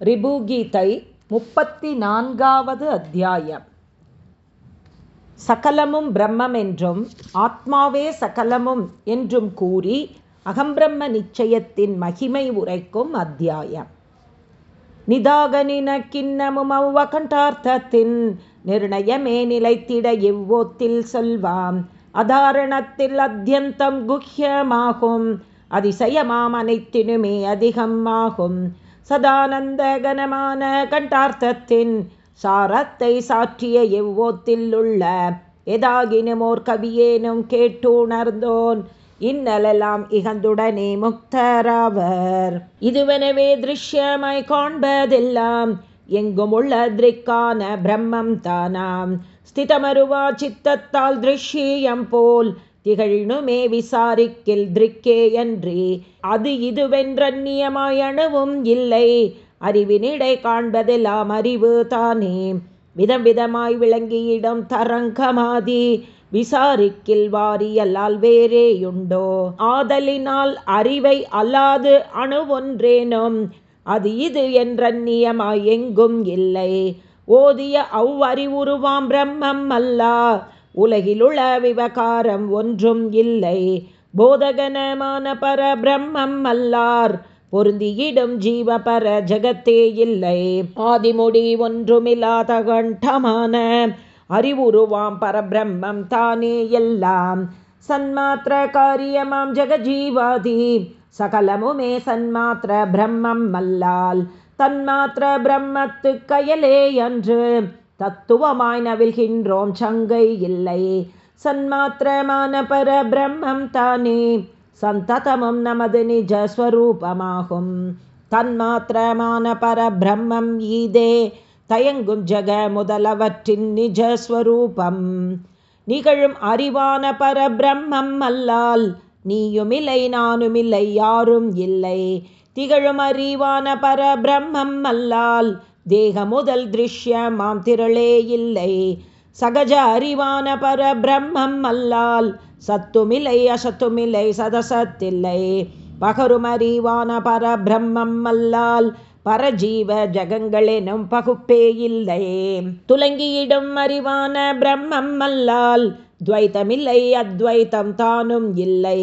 ரிபுகீதை முப்பத்தி நான்காவது அத்தியாயம். சகலமும் பிரம்மம் என்றும் ஆத்மாவே சகலமும் என்றும் கூறி அகம்பிரம்ம நிச்சயத்தின் மகிமை உரைக்கும் அத்தியாயம். நிதாகனின கிண்ணமும் அவ்வகண்டார்த்தத்தின் நிர்ணயமே நிலைத்திட இவ்வோத்தில் சொல்வாம். அதாரணத்தில் அத்தியந்தம் குஹ்யமாகும் அதிசயமாம் அனைத்தினுமே அதிகமாகும். சதானந்த கனமான கண்டார்த்தத்தின் சாரத்தை சாற்றிய எவ்வோத்தில் உள்ள எதாகினுமோர் கவியேனும் கேட்டுணர்ந்தோன். இன்னலெல்லாம் இகந்துடனே முக்தராவர். இதுவெனவே திருஷ்யமாய் காண்பதெல்லாம் எங்கும் உள்ள திரிக்கான பிரம்மம் தானாம். ஸ்திதமருவா சித்தத்தால் திருஷ்யம் போல் திகழ்னுமே விசாரிக்கில் திருக்கேயன்றி அது இதுவென்றன்னியமாய் இல்லை. அறிவினிடை காண்பதெல்லாம் அறிவு தானே. விதம் விதமாய் விளங்கியிடம் தரங்கமாதி விசாரிக்கில் வாரியல்லால் வேறேயுண்டோ? ஆதலினால் அறிவை அல்லாது அணுவொன்றேனும் அது இது என்றன்னியமாய் எங்கும் இல்லை. ஓதிய அவ்வறிவுருவாம் பிரம்மம் அல்லா உலகிலுள்ள விவகாரம் ஒன்றும் இல்லை. போதகனமான பரபிரம்மம் அல்லார் பொருந்தியிடும் ஜீவ பர ஜகத்தே இல்லை. ஆதிமொழி ஒன்றுமில்லாத கண்டமான அறிவுருவாம் பரபிரம்மம் தானே எல்லாம். சன்மாத்திர காரியமாம் ஜெகஜீவாதி சகலமுமே சன்மாத்திர பிரம்மம் அல்லால். தன்மாத்திர பிரம்மத்து கயலே அன்று தத்துவமாய் நவில்கின்றோம் சங்கை இல்லை. சன்மாத்திரமான பர பிரம்மம் தானே. சந்ததமும் நமது நிஜஸ்வரூபமாகும் தன்மாத்திரமான பர பிரம்மம் ஈதே. தயங்கும் ஜக முதலவற்றின் நிஜஸ்வரூபம் நிகழும் அறிவான பர பிரம்மம் அல்லால் நீயுமில்லை நானுமில்லை யாரும் இல்லை. திகழும் அறிவான பர பிரம்மம் அல்லால் தேக முதல் திருஷ்யமாம் திரளே இல்லை. சகஜ அறிவான பர பிரம்மம் அல்லால் சத்துமில்லை அசத்துமில்லை சதசத்தில்லை. பகரும் அறிவான பர பிரம்மம் அல்லால் பரஜீவ ஜகங்களெனும் பகுப்பே இல்லை. துலங்கியிடும் அறிவான பிரம்மம் அல்லால் துவைத்தமில்லை அத்வைத்தம் தானும் இல்லை.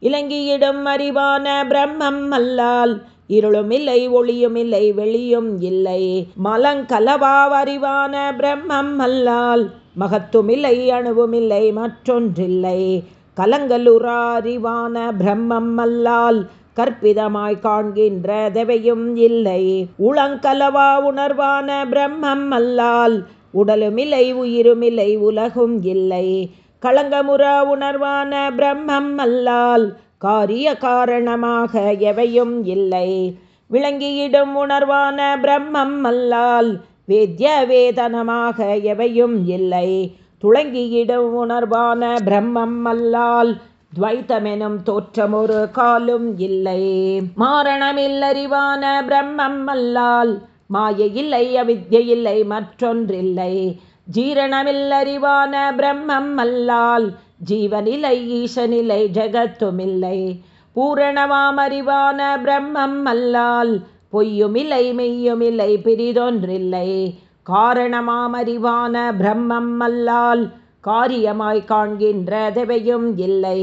இலங்கியிடும் அறிவான பிரம்மம் அல்லால் இருளும் இல்லை ஒளியும் இல்லை வெளியும் இல்லை. மலங்கலவாவறிவான பிரம்மம் அல்லால் மகத்துமில்லை அணுவுமில்லை மற்றொன்றில்லை. கலங்கலுரா அறிவான பிரம்மம் அல்லால் கற்பிதமாய் காண்கின்ற தெவையும் இல்லை. உளங்கலவா உணர்வான பிரம்மம் அல்லால் உடலுமில்லை உயிருமில்லை உலகும் இல்லை. களங்கமுற உணர்வான பிரம்மம் அல்லால் காரிய காரணமாக எவையும் இல்லை. விளங்கியிடும் உணர்வான பிரம்மம் அல்லால் வேத்ய வேதனமாக எவையும் இல்லை. துளங்கியிடும் உணர்வான பிரம்மம் அல்லால் துவைத்தமெனும் தோற்றம் ஒரு காலும் இல்லை. மாரணமில்லறிவான பிரம்மம் அல்லால் மாய இல்லை அவித்ய இல்லை மற்றொன்றில்லை. ஜீரணமில்லறிவான பிரம்மம் அல்லால் ஜீவனிலை ஈசனிலை ஜெகத்துமில்லை. பூரணமாமறிவான பிரம்மம் அல்லால் பொய்யுமில்லை மெய்யுமில்லை பிரிதொன்றில்லை காரணமாமறிவான பிரம்மம் அல்லால் காரியமாய் காண்கின்ற தெவையும் இல்லை.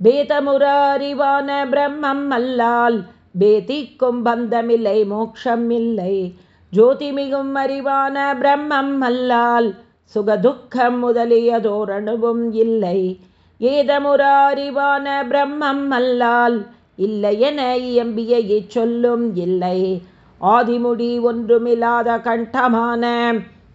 பேதமுற அறிவான பிரம்மம் அல்லால் பேதிக்கும் பந்தமில்லை மோட்சம் இல்லை ஜோதிமிகும் அறிவான பிரம்மம் அல்லால் சுகதுக்கம் முதலியதோரணுவும் இல்லை. ஏதமுறாரிவான பிரம்மம் அல்லால் இல்லையென இயம்பிய சொல்லும் இல்லை. ஆதிமுடி ஒன்றுமில்லாத கண்டமான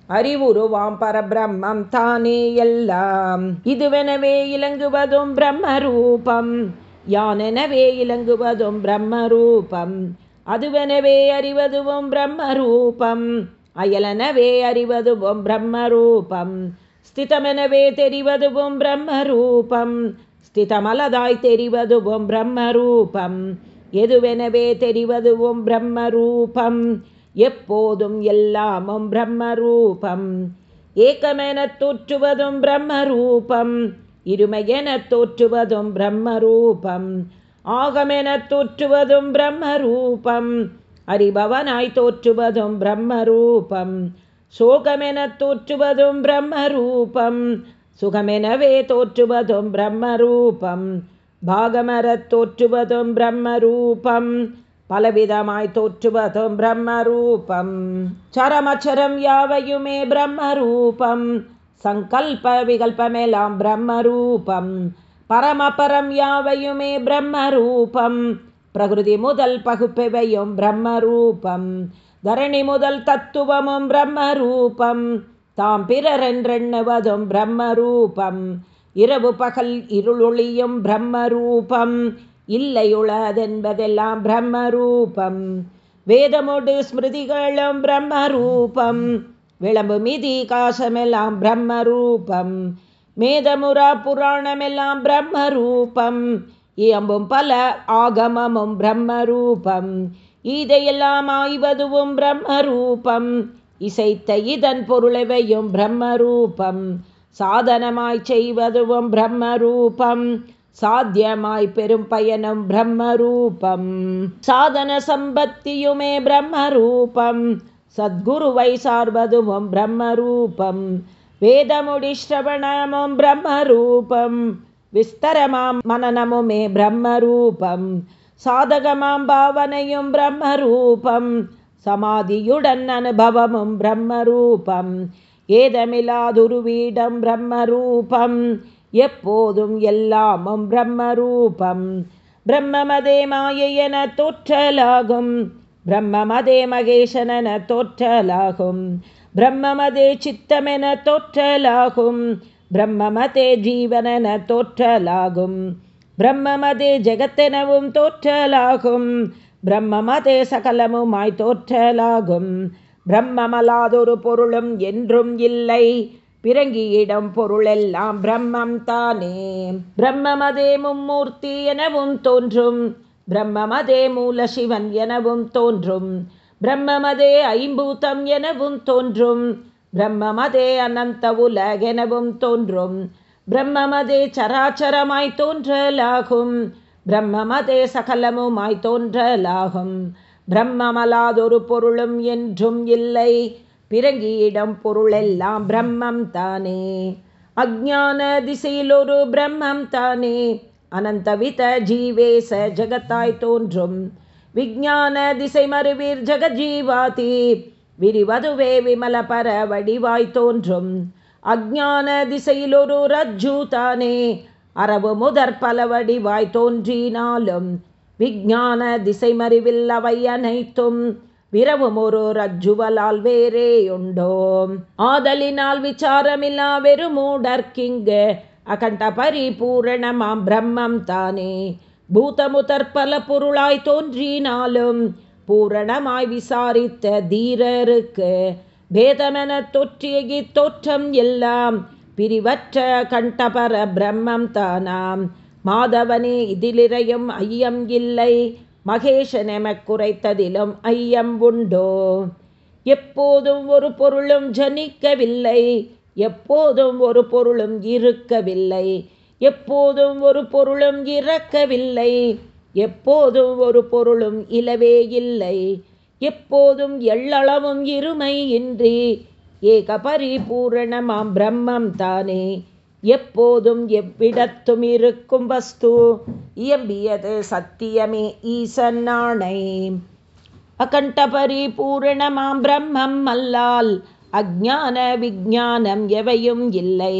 அறிவுருவாம் பரபிரம்மம் தானே எல்லாம். இதுவெனவே இலங்குவதும் பிரம்மரூபம். யானெனவே இலங்குவதும் பிரம்மரூபம். அதுவெனவே அறிவதுவும் பிரம்மரூபம். அயலனவே அறிவதுவும் பிரம்மரூபம். ஸ்திதமெனவே தெரிவதுவும் பிரம்மரூபம். ஸ்திதமலதாய் தெரிவதுவும் பிரம்மரூபம். எதுவெனவே தெரிவதுவும் பிரம்மரூபம். எப்போதும் எல்லாமும் பிரம்மரூபம். ஏக்கமெனத் தோற்றுவதும் பிரம்மரூபம். இருமையெனத் தோற்றுவதும் பிரம்மரூபம். ஆகமெனத் தோற்றுவதும் பிரம்மரூபம். அறிபவனாய் தோற்றுவதும் பிரம்மரூபம் சோகமெனத் தோற்றுவதும் பிரம்மரூபம் சுகமெனவே தோற்றுவதும் பிரம்மரூபம் பாகமரத் தோற்றுவதும் பிரம்மரூபம் பலவிதமாய் தோற்றுவதும் பிரம்மரூபம் சரமச்சரம் யாவையுமே பிரம்மரூபம் சங்கல்ப விகல்பமெல்லாம் பிரம்மரூபம் பரமபரம் யாவையுமே பிரம்மரூபம் பிரகிருதி முதல் பகுப்பெவையும் பிரம்மரூபம். தரணி முதல் தத்துவமும் பிரம்மரூபம். தாம் பிறரென்றெண்ணுவதும் பிரம்மரூபம். இரவு பகல் இருளொளியும் பிரம்மரூபம். இல்லையுளதென்பதெல்லாம் பிரம்மரூபம். வேதமோடு ஸ்மிருதிகளும் பிரம்மரூபம். விளம்பு மிதி காசமெல்லாம் பிரம்மரூபம். மேதமுரா புராணமெல்லாம் பிரம்மரூபம். இயம்பும் பல ஆகமமும் பிரம்மரூபம். இதையெல்லாம் ஆய்வதுவும் பிரம்மரூபம். இசைத்த இதன் பொருளவையும் பிரம்மரூபம். சாதனமாய் செய்வதுவும் பிரம்மரூபம். சாத்தியமாய் பெரும் பயனும் பிரம்மரூபம். சாதன சம்பத்தியுமே பிரம்மரூபம். சத்குருவை சார்வதுவும் பிரம்மரூபம். வேதமுடி ஸ்ரவணமும் பிரம்மரூபம். விஸ்தரமாம் மனநமுமே பிரம்மரூபம். சாதகமாம் பாவனையும் பிரம்மரூபம். சமாதியுடன் அனுபவமும் பிரம்மரூபம். ஏதமில்லாதுருவீடம் பிரம்மரூபம். எப்போதும் எல்லாமும் பிரம்மரூபம். பிரம்மமதே மாயை என தோற்றலாகும். பிரம்மமதே மகேசனென தோற்றலாகும். பிரம்மமதே சித்தமென தோற்றலாகும். பிரம்மமதே ஜீவனென தோற்றலாகும். பிரம்மமதே ஜெகத்தெனவும் தோற்றலாகும். பிரம்மமதே சகலமுமாய் தோற்றலாகும். பிரம்மமலாதொரு பொருளும் என்றும் இல்லை. பிறங்கியிடம் பொருளெல்லாம் பிரம்மம் தானே பிரம்மமதே மும்மூர்த்தி எனவும் தோன்றும். பிரம்மமதே மூல சிவன் எனவும் தோன்றும். பிரம்மமதே ஐம்பூத்தம் எனவும் தோன்றும். பிரம்மமதே அனந்த உலகெனவும் தோன்றும். பிரம்மமதே சராச்சரமாய் தோன்றலாகும். பிரம்மமதே சகலமுமாய் தோன்றலாகும். பிரம்மமலாதொரு பொருளும் என்றும் இல்லை. பிறங்கியிடம் பொருளெல்லாம் பிரம்மம் தானே. அஜான திசையில் ஒரு பிரம்மம் தானே. அனந்தவித ஜீவேச ஜகத்தாய் தோன்றும். விஜான திசை மறுவீர் ஜகஜீவாதி. விரிவதுவே விமல பர வடிவாய் தோன்றும். அஜான திசையிலொரு ரஜ்ஜு தானே. அரபு முதற் பல வடிவாய் தோன்றினாலும் விஜான திசை மறிவில் அவை அனைத்தும் விரவும் ஒரு ரஜ்ஜுவலால் வேறே உண்டோ ஆதலினால் விசாரமில்லா வெறுமூடற்கிங்கு அகண்ட பரிபூரணமாம் பிரம்மம் தானே. பூதமுதற்பல பொருளாய் தோன்றினாலும் பூரணமாய் விசாரித்த தீரருக்கு பேதமென தொற்றிய தோற்றம் எல்லாம் பிரிவற்ற கண்டபர பிரம்மம் தானாம். மாதவனே இதிலிரையும் ஐயம் இல்லை. மகேஷனெமக் குறைத்ததிலும் ஐயம் உண்டோ? எப்போதும் ஒரு பொருளும் ஜனிக்கவில்லை. எப்போதும் ஒரு பொருளும் இருக்கவில்லை. எப்போதும் ஒரு பொருளும் இறக்கவில்லை. எப்போதும் ஒரு பொருளும் இலவே இல்லை. எப்போதும் எள்ளளவும் இருமை இன்றி ஏக பரிபூரணமாம் பிரம்மம் தானே. எப்போதும் எவ்விடத்தும் இருக்கும் வஸ்து இயம்பியது சத்தியமே ஈசன்னாணை அகண்ட பரிபூரணமாம் பிரம்மம் அல்லால் அஜான விஜானம் எவையும் இல்லை.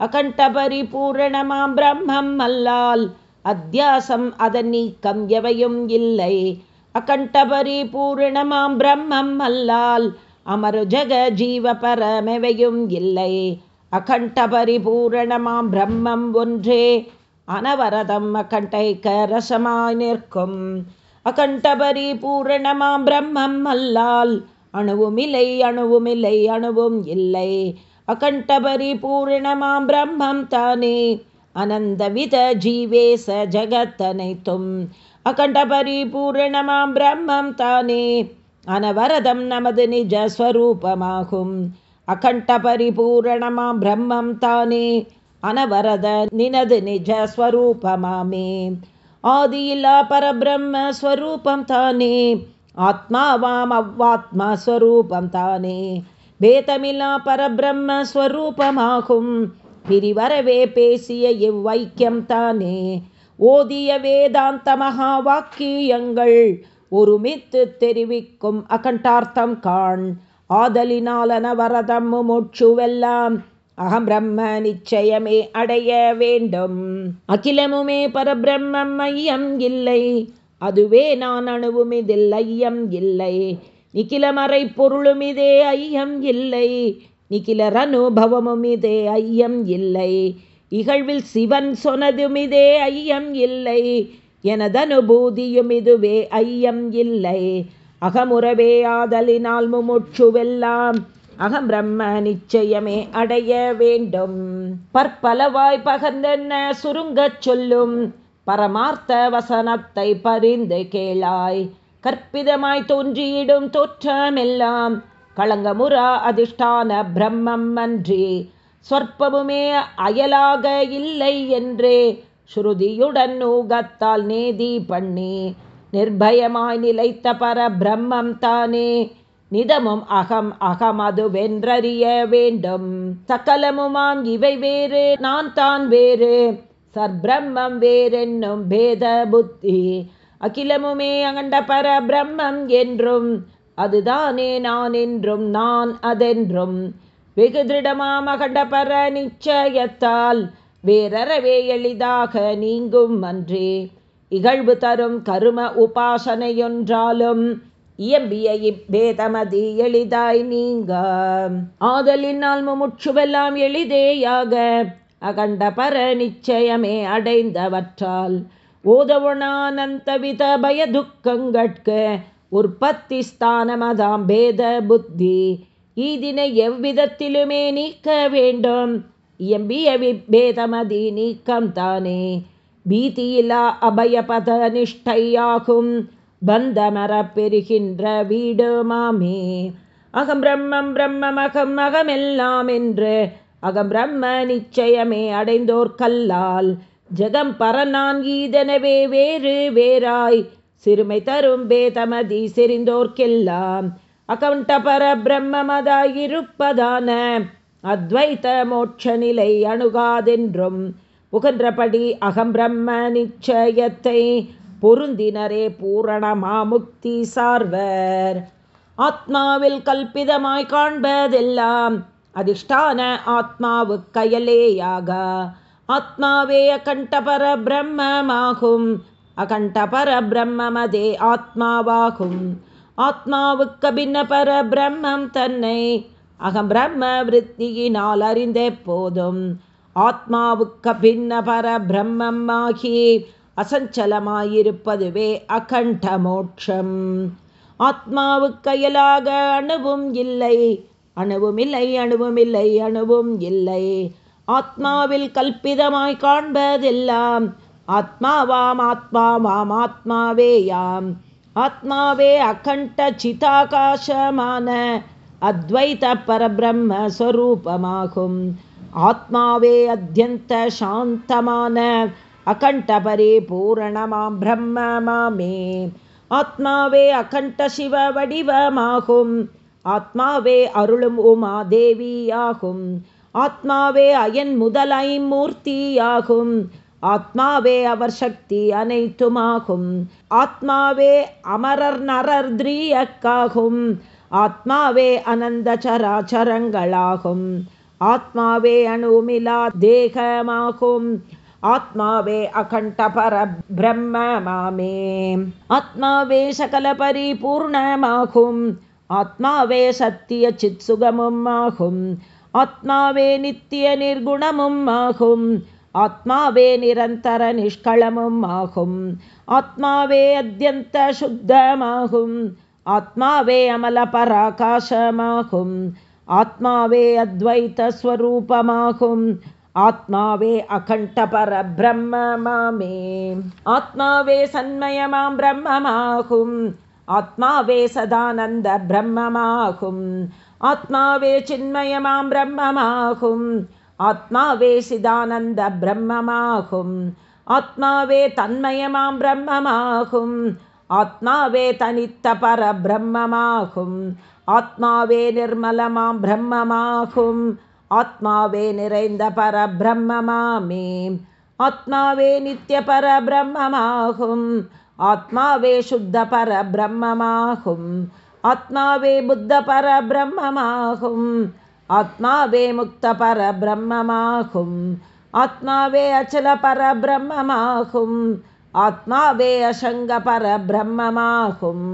அகண்ட பரிபூரணமாம் பிரம்மம் அல்லால் அத்தியாசம் அதன் நீக்கம் எவையும் இல்லை. அகண்டபரி பரிபூரணமாம் பிரம்மம் அல்லால் அமரு ஜக ஜீவ பரமெவையும் இல்லை. அகண்டபரி பூரணமாம் பிரம்மம் ஒன்றே அனவரதம் அகண்டைக்க ரசமாய் நிற்கும். அகண்டபரி பூரணமாம் பிரம்மம் அல்லால் அணுவுமில்லை அணுவுமில்லை அணுவும் இல்லை. அகண்டபரி பூரணமாம் பிரம்மம் தானே அனந்தவித ஜீவேச ஜகத்தனைத்தும் அகண்ட பரிபூரணமாம் பிரம்மம் தானே. அனவரதம் நமது நிஜஸ்வரூபமாகும் அகண்ட பரிபூரணமாம் பிரம்மம் தானே. அனவரத நினது நிஜஸ்வரூபமாமே ஆதியில்லா பரபிரம்ம ஸ்வரூபம் தானே. ஆத்மாவாம் அவ்வாத்மஸ்வரூபம் தானே. பேதமில்லா பரபிரம்மஸ்வரூபமாகும் பிரிவரவே பேசிய இவ்வைக்கியம் தானே? ஓதிய வேதாந்த மகா வாக்கியங்கள் ஒருமித்து தெரிவிக்கும் அகண்டார்த்தம் காண். ஆதலினாலன வரதம் முமுட்சுவெல்லாம் அகம் பிரம்ம நிச்சயமே அடைய வேண்டும். அகிலமுமே பரபிரம்மம் ஐயம் இல்லை. அதுவே நான் அணுவும் இதில் ஐயம் இல்லை. நிக்கிலமறை பொருளும் இதே ஐயம் இல்லை. நிகிலர் இதே ஐயம் இல்லை. இகழ்வில் சிவன் சொனதுமிதே ஐயம் இல்லை. எனதனுபூதியும் இதுவே ஐயம் இல்லை. அகமுறவே ஆதலினால் முமுட்சுவெல்லாம் அகம் பிரம்ம நிச்சயமே அடைய வேண்டும். பற்பலவாய் பகர்ந்தென்ன சுருங்கச் சொல்லும் பரமார்த்த வசனத்தை பரிந்து கேளாய். கற்பிதமாய் தோன்றியிடும் தோற்றமெல்லாம் களங்கமுறா அதிஷ்டான பிரம்மம் அன்றி. சொற்பமுமே அயலாக இல்லை என்றே. ஸ்ருதியுடன் ஊகத்தால் நேதி பண்ணி. நிர்பயமாய் நிலைத்த பர பிரம்மம் தானே. நிதமும் அகம் அகமது வென்றறிய வேண்டும். சகலமுமாம் இவை வேறு நான் தான் வேறு. சர்பிரம்மம் வேறென்னும் பேத புத்தி. அகிலமுமே அகண்ட பர பிரம்மம் என்றும் அதுதானே நான் என்றும் நான் அதென்றும். வெகு திருடமா அகண்டபர நிச்சயத்தால் வேறறவே எளிதாக நீங்கும் அன்றே. இகழ்வு தரும் கரும உபாசனையொன்றாலும் இயம்பிய இப்பேதமதி எளிதாய் நீங்க. ஆதலினால் முமுட்சுவெல்லாம் எளிதேயாக அகண்ட பர நிச்சயமே அடைந்தவற்றால். ஓதவுணானந்தவித பய துக்கங்கட்க உற்பத்தி ஸ்தானமதாம் பேத புத்தி. ஈதினை எவ்விதத்திலுமே நீக்க வேண்டும். இயம்பிய விபேதமதி நீக்கம் தானே. பீதியிலா அபயபத நிஷ்டையாகும் பந்தமர பெறுகின்ற வீடு மாமே. அகம் பிரம்மம் பிரம்மம் அகம் அகமெல்லாம் என்று. அகம் பிரம்ம நிச்சயமே அடைந்தோர் கல்லால். ஜெகம் பரநான் ஈதனவே வேறு வேறாய். சிறுமை தரும் பேதமதி செறிந்தோர்க்கெல்லாம் அகண்ட பர பிரம்மமதாயிருப்பதான அத்வைத்த மோட்ச நிலை அணுகாதென்றும் புகன்றபடி அகம் பிரம்ம நிச்சயத்தை பொருந்தினரே பூரணமாமுக்தி சார்வர். ஆத்மாவில் கல்பிதமாய் காண்பதெல்லாம் அதிஷ்டான ஆத்மாவு கயலேயாக. ஆத்மாவே அகண்டபர பிரம்மமாகும் அகண்டபர பிரம்மமதே ஆத்மாவாகும். ஆத்மாவுக்கு பின்ன பரபிரம்மம் தன்னை அகம் பிரம்ம விற்த்தியினால் அறிந்தே போதும். ஆத்மாவுக்கு பின்ன பர பிரம்மம் ஆகி அசஞ்சலமாயிருப்பதுவே அகண்ட மோட்சம் ஆத்மாவுக்கையலாக அணுவும் இல்லை. அணுவும் இல்லை அணுவும் இல்லை அணுவும் இல்லை. ஆத்மாவில் கல்பிதமாய் காண்பதெல்லாம் ஆத்மாவாம் ஆத்மாவாம் ஆத்மாவேயாம் ஆத்மாவே அகண்ட சிதாகாசமான அத்வைத பரபிரம்ம ஸ்வரூபமாகும். ஆத்மாவே அத்தியந்த சாந்தமான அகண்ட பரிபூரணமாம் பிரம்ம மாமே ஆத்மாவே அகண்ட சிவ வடிவமாகும். ஆத்மாவே அருளும் உமா தேவியாகும். ஆத்மாவே அயன் முதலை மூர்த்தியாகும். ஆத்மாவே அவர் சக்தி அனைத்துமாகும் ஆத்மாவே அமரர் நரர் திரியக்காகும் ஆத்மாவே அனந்த சராச்சரங்களாகும் ஆத்மாவே அணுமிலா தேகமாகும் ஆத்மாவே அகண்ட பர பிரம்ம மாமே ஆத்மாவே சகல பரிபூர்ணமாகும் ஆத்மாவே சத்திய சித் சுகமும் ஆகும் ஆத்மாவே நித்திய நிர்குணமும் ஆகும் ஆத்மாவே நிரந்தர நிஷ்களமும் ஆகும் ஆத்மாவே அத்தியந்த சுத்தமாகும் ஆத்மாவே அமல பராகாசமாகும் ஆத்மாவே அத்வைத்த ஸ்வரூபமாகும் ஆத்மாவே அகண்ட பர பிரம்மமாமே ஆத்மாவே சன்மயமாம் பிரம்மமாகும் ஆத்மாவே சதானந்த பிரம்மமாகும் ஆத்மாவே சின்மயமாம் பிரம்மமாகும் आत्मावे तन्मयमां ब्रह्ममाहुम्। आत्मावे तनित्तपरब्रह्ममाहुम्। आत्मावे निर्मलमां ब्रह्ममाहुम्। आत्मावे निरैन्द परब्रह्ममामे आत्मावे नित्यपरब्रह्ममाहुम्। आत्मावे शुद्धपरब्रह्ममाहुम्। आत्मावे बुद्धपरब्रह्ममाहुम्। ब्रह्ममा ஆத்மாவே பிரம்மமாகும் ஆத்மாவே பிரம்மமாகும். ஆத்மாவே முக்த பரபிரம்மமாகும் ஆத்மாவே அச்சல பரபிரம்மமாகும் ஆத்மாவே அசங்க பரபிரம்மமாகும்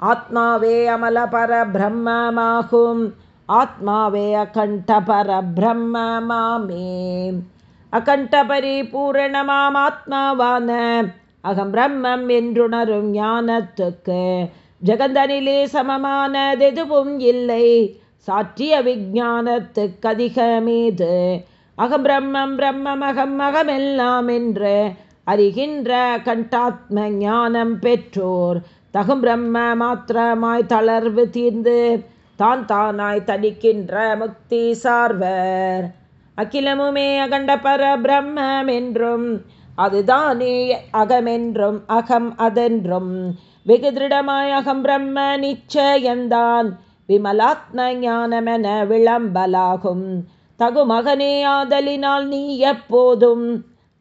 ஆத்மாவே அமல பரபிரம்மமாகும் ஆத்மாவே அகண்ட பரபிரம்மமாமே அகண்ட பரிபூரணமாம் ஆத்மாவான. அகம் பிரம்மம் என்றுணரும் ஞானத்துக்கு. ஜெகந்தனிலே சமமானதெதுவும் இல்லை. சாற்றிய விஜானத்துக்கு அதிகமீது அகம் பிரம்மம் பிரம்மம் அகம் அகமெல்லாம் என்று அறிகின்ற கண்டாத்ம ஞானம் பெற்றோர் தகும் பிரம்ம மாத்திரமாய் தளர்வு தீர்ந்து தான் தானாய் தடிக்கின்ற முக்தி சார்வர். அகிலமுமே அகண்ட பர பிரம்மம் என்றும் அதுதானே அகமென்றும் அகம் அதென்றும். வெகு திருடமாய் அகம் பிரம்ம நிச்சயந்தான். விமலாத்ம ஞானமென விளம்பலாகும். தகுமகனே ஆதலினால் நீ எப்போதும்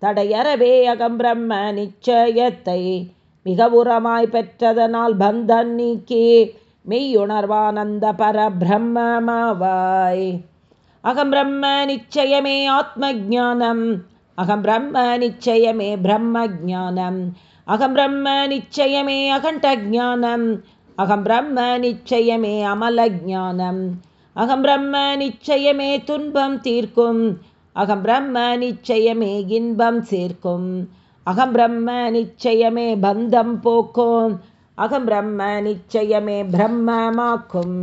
தடையறவே அகம் பிரம்ம நிச்சயத்தை மிக உரமாய் பெற்றதனால் பந்தன் நீக்கி மெய்யுணர்வானந்த பர பிரம்மமாவாய் அகம் பிரம்ம நிச்சயமே ஆத்ம ஜானம் அகம் பிரம்ம நிச்சயமே பிரம்ம ஜானம் அகம் பிரம்ம நிச்சயமே அகண்ட ஜானம் அகம் பிரம்ம நிச்சயமே அமல ஜானம் அகம் பிரம்ம நிச்சயமே துன்பம் தீர்க்கும். அகம் பிரம்ம நிச்சயமே இன்பம் சேர்க்கும். அகம் பிரம்ம நிச்சயமே பந்தம் போக்கும். அகம் பிரம்ம நிச்சயமே பிரம்மமாக்கும்.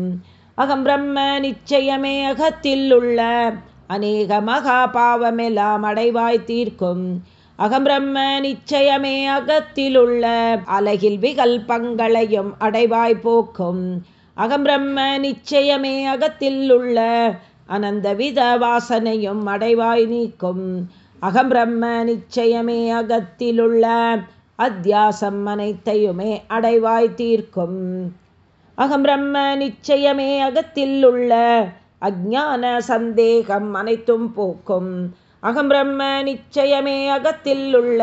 அகம் பிரம்ம நிச்சயமே அகத்தில் உள்ள அநேக மகா பாவமெல்லாம் அடைவாய் தீர்க்கும். அகம் பிரம்ம நிச்சயமே அகத்தில் உள்ள அலகில் விகல்பங்களையும் அடைவாய் போக்கும். அகம் பிரம்ம நிச்சயமே அகத்தில் உள்ள அனந்த வித வாசனையும் அடைவாய் நீக்கும். அகம் பிரம்ம நிச்சயமே அகத்திலுள்ள அத்தியாசம் அனைத்தையுமே அடைவாய் தீர்க்கும். அகம் பிரம்ம நிச்சயமே அகத்தில் உள்ள அஜான சந்தேகம் அனைத்தும் போக்கும். அகம் பிரம்ம நிச்சயமே அகத்தில் உள்ள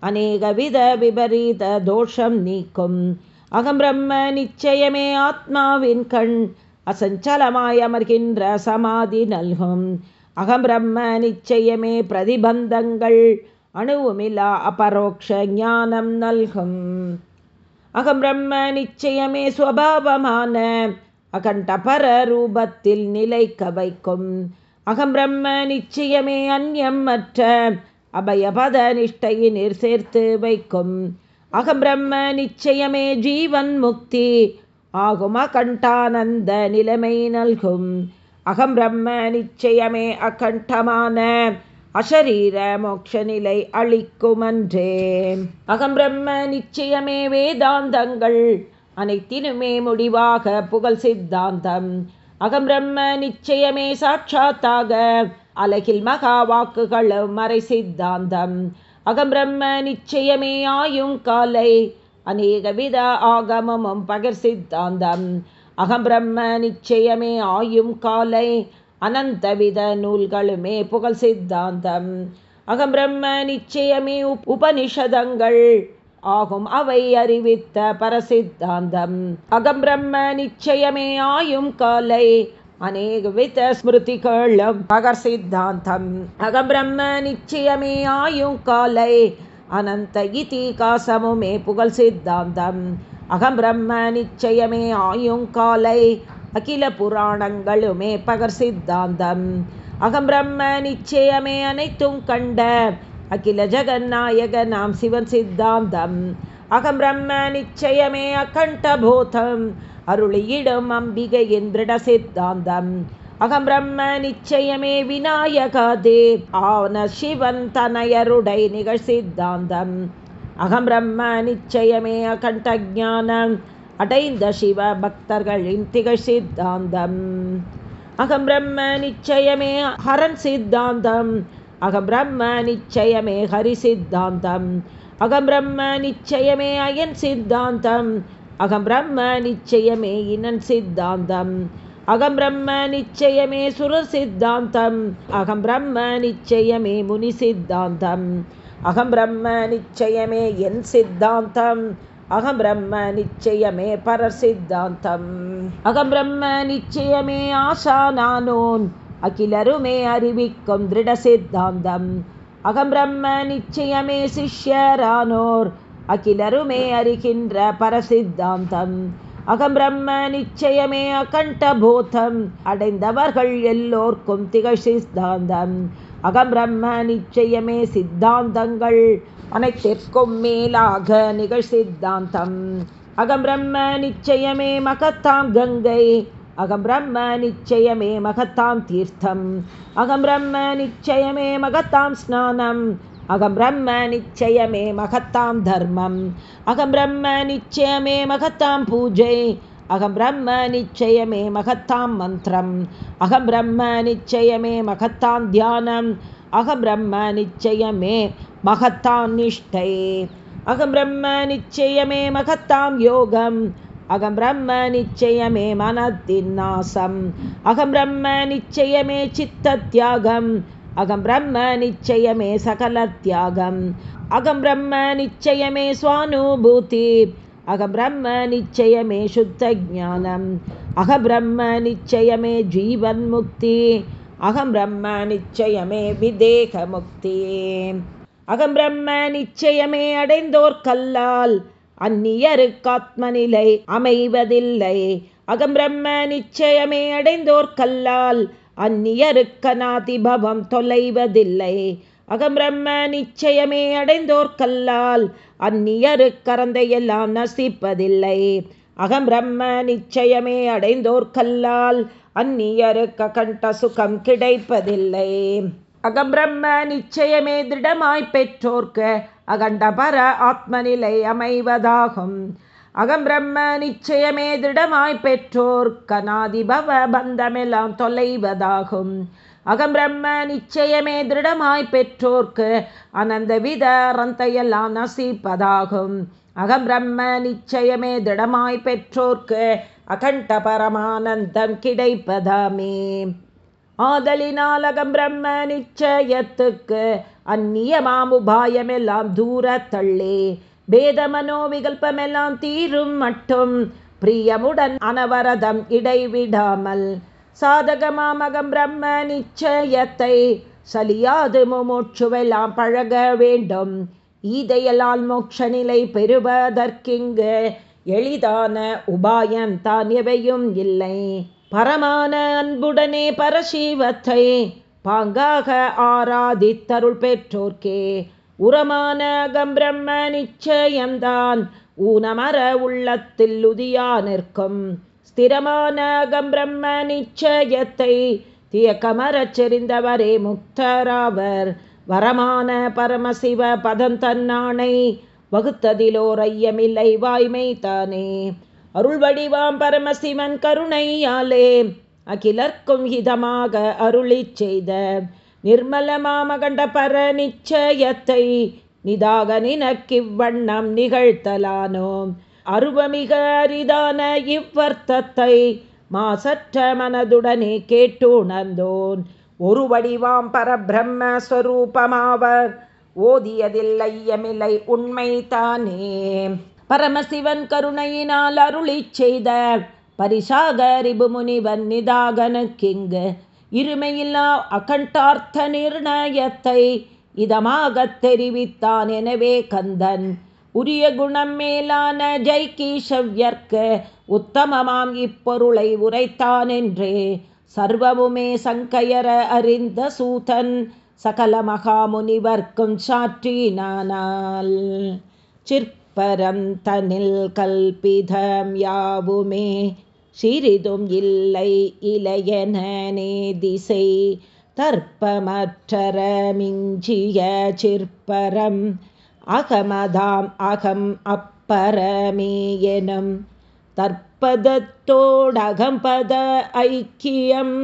அநேக வித விபரீத தோஷம் நீக்கும். அகம் பிரம்ம நிச்சயமே ஆத்மாவின் கண் அசஞ்சலமாய் அமர்கின்ற சமாதி நல்கும். அகம் பிரம்ம நிச்சயமே பிரதிபந்தங்கள் அணுவுமிலா அபரோக்ஷ ஞானம் நல்கும். அகம் பிரம்ம நிச்சயமே சுவாவமான அகண்ட பர ரூபத்தில் நிலைக்க வைக்கும். அகம் பிரம்ம நிச்சயமே அந்யம் மற்ற அபயபத நிஷ்டையினிர் சேர்த்து வைக்கும். அகம் பிரம்ம நிச்சயமே ஜீவன் முக்தி ஆகும் அகண்டானந்த நிலைமை நல்கும். அகம் பிரம்ம நிச்சயமே அகண்டமான அஷரீர மோட்ச நிலை அளிக்குமன்றே. அகம் பிரம்ம நிச்சயமே வேதாந்தங்கள் அனைத்தினுமே முடிவாக புகழ் சித்தாந்தம். அகம் பிரம்ம நிச்சயமே சாட்சாத்தாக. அலகில் மகா வாக்குகளும் மறை சித்தாந்தம். அகம் பிரம்ம நிச்சயமே ஆயும் காலை. அநேக வித ஆகமமும் பகர் சித்தாந்தம். அகம் பிரம்ம நிச்சயமே ஆயும் காலை. அனந்த வித நூல்களுமே புகழ் சித்தாந்தம். அகம் பிரம்ம நிச்சயமே உபனிஷதங்கள். ஆகும். அவை அறிவித்த பரசித்தாந்தம். அகம் பிரம்ம நிச்சயமே ஆயும் காலை. அநேக வித ஸ்மிருதிகளும் பகர் சித்தாந்தம். அகம் பிரம்ம நிச்சயமே ஆயும் காலை. அனந்த இதிகாசமுமே புகழ் சித்தாந்தம். அகம் பிரம்ம நிச்சயமே ஆயுங்காலை அகில புராணங்களுமே பகர் சித்தாந்தம். அகம் பிரம்ம நிச்சயமே அனைத்தும் கண்ட அகில ஜெகநாயக நாம் சிவன் சித்தாந்தம். அகம் பிரம்ம நிச்சயமே அகண்ட போதம். அருளியிடும் அம்பிகையின் திருட சித்தாந்தம். அகம் பிரம்ம நிச்சயமே விநாயகாதே. ஆன சிவன் தனையருடை நிகழ் சித்தாந்தம். அகம் பிரம்ம நிச்சயமே அகண்ட ஜானம் அடைந்த சிவ பக்தர்களின் திகழ் சித்தாந்தம். அகம் பிரம்ம நிச்சயமே ஹரன் சித்தாந்தம். அகபிரம்ம நிச்சயமே ஹரி சித்தாந்தம். அகபிரம்ம நிச்சயமே அயன் சித்தாந்தம். அகபிரம்ம நிச்சயமே இனன் சித்தாந்தம். அகம் பிரம்ம நிச்சயமே சுரர் சித்தாந்தம். அகம் பிரம்ம நிச்சயமே முனி சித்தாந்தம். அகம் பிரம்ம நிச்சயமே என் சித்தாந்தம். அகம் பிரம்ம நிச்சயமே பரர் சித்தாந்தம். அகம் பிரம்ம நிச்சயமே ஆஷா நானோன். அகிலருமே அறிவிக்கும் திருட சித்தாந்தம். அகம் பிரம்ம நிச்சயமே சிஷ்யரானோர். அகிலருமே அறிகின்ற பரசித்தாந்தம். அகம் பிரம்ம நிச்சயமே அகண்டபூதம் அடைந்தவர்கள் எல்லோர்க்கும் திகழ் சித்தாந்தம். அகம் பிரம்ம நிச்சயமே சித்தாந்தங்கள் அனைத்திற்கும் மேலாக நிகழ் சித்தாந்தம். அகம் பிரம்ம நிச்சயமே மகத்தாம் கங்கை. अहं ब्रह्म निश्चय मे महतां तीर्थम्। अहं ब्रह्म निश्चय मे महतां स्नानम्। अहं ब्रह्म निश्चय मे महतां धर्मम्। अहं ब्रह्म निश्चय मे महतां पूजै। अहं ब्रह्म निश्चय मे महतां मन्त्रम्। अहं ब्रह्म निश्चय मे महतां ध्यानम्। अहं ब्रह्म निश्चय मे महतां निष्ठे। अहं ब्रह्म निश्चय मे महतां योगम्। அகம் பிரம்ம நிச்சயமே மனத்தின் நாசம். அகம் பிரம்ம நிச்சயமே சித்த தியாகம். அகம் பிரம்ம நிச்சயமே சகல தியாகம். அகம் பிரம்ம நிச்சயமே சுவானுபூதி. அகம் பிரம்ம நிச்சயமே சுத்த ஜானம் அகம் பிரம்ம நிச்சயமே ஜீவன் முக்தி. அகம் பிரம்ம நிச்சயமே விதேக முக்தி. அகம் பிரம்ம நிச்சயமே அடைந்தோர் அந்நியருக்காத்மநிலை அமைவதில்லை. அகம் பிரம்ம நிச்சயமே அடைந்தோர் கல்லால் அந்நியருக்கனாதிபவம் தொலைவதில்லை. அகம் பிரம்ம நிச்சயமே அடைந்தோர் கல்லால் அந்நியரு கரந்தையெல்லாம் நசிப்பதில்லை. அகம் பிரம்ம நிச்சயமே அடைந்தோர் கல்லால் அந்நியருக்கு கண்ட சுகம் கிடைப்பதில்லை. அகம் பிரம்ம நிச்சயமே திருடமாய் பெற்றோர்க்கு அகண்ட பர ஆத்மநிலை அமைவதாகும். அகம் பிரம்ம நிச்சயமே திருடமாய் பெற்றோர் கனாதிபவ பந்தமெல்லாம் தொலைவதாகும். அகம் பிரம்ம நிச்சயமே திருடமாய் பெற்றோர்க்கு அனந்த வித ரந்தையெல்லாம் நசிப்பதாகும். அகம் பிரம்ம நிச்சயமே திருடமாய் பெற்றோர்க்கு அகண்ட பரமானந்தம் கிடைப்பதாமே. ஆதலினால் அகம் பிரம்ம நிச்சயத்துக்கு அந்நியமாமுபாயமெல்லாம் தூர தள்ளே பேதமனோ விகல்பமெல்லாம் தீரும் மட்டும் பிரியமுடன் அனவரதம் இடைவிடாமல். சாதகமாமகம் பிரம்ம நிச்சயத்தை சலியாது முமோட்சுவெல்லாம் பழக வேண்டும். ஈதையலால் மோட்ச நிலை பெறுவதற்கிங்கு எளிதான உபாயம் தான் எவையும் இல்லை. பரமான அன்புடனே பரசீவத்தை பாங்காக ஆராதித்தருள் பெற்றோர்க்கே. உரமான அகம்பிரம்ம நிச்சயம்தான் ஊனமர உள்ளத்தில் உதியா நிற்கும். ஸ்திரமான அகம்பிரம்ம நிச்சயத்தை தியக்கமரச் செறிந்தவரே முக்தராவர். வரமான பரமசிவ பதம் தன்னானை வகுத்ததிலோர் ஐயமில்லை வாய்மை தானே. அருள் வடிவாம் பரமசிவன் கருணையாலே அகிலர்க்கும் ஹிதமாக அருளி செய்த நிர்மலமாமகண்ட பர நிச்சயத்தை நிதாக நினக்கிவ்வண்ணம் நிகழ்த்தலானோம். அருவமிக அரிதான இவ்வர்த்தத்தை மாசற்ற மனதுடனே கேட்டுணர்ந்தோன். ஒரு வடிவாம் பரபிரம்மஸ்வரூபமாவர் ஓதியதில்லையமில்லை உண்மைதானே பரமசிவன் கருணையினால் அருளி செய்த பரிசாகரிபு முனிவன் நிதாகனுக்கிங்கு இருமையில்லா அகண்டார்த்த நிர்ணயத்தை இதமாகத் தெரிவித்தான் எனவே கந்தன். உரிய குணம் மேலான ஜெய்கீஷவ்யர்க்க உத்தமமாம் இப்பொருளை உரைத்தான் என்றே சர்வமுமே சங்கையர அறிந்த சூதன் சகல மகாமுனிவர்க்கும் சாற்றினானால் சிற்பரந்தனில் கல்பிதம் யாவுமே சிறிதும் இல்லை இளையனே திசை தர்ப்பமற்றர மிஞ்சிய சிற்பரம் அகமதாம் அகம் அப்பரமேயனம் தற்பதத்தோடகம்பத ஐக்கியம்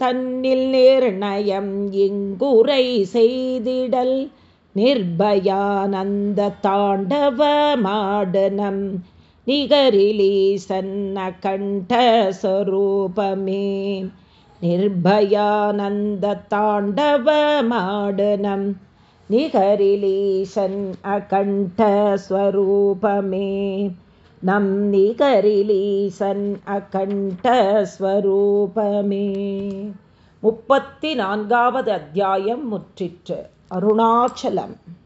தன்னில் நிர்ணயம் இங்குரை செய்திடல் நிர்பயானந்த தாண்டவமாடனம் நிகரிலீசன்ன கண்டஸ்வரூபமே நிர்பயானந்த தாண்டவமாடனம் நிகரிலீசன் அகண்டஸ்வரூபமே நம் நிகரிலீசன் அகண்டஸ்வரூபமே முப்பத்தி நான்காவது அத்தியாயம் முற்றிற்று. अरुणाचलम्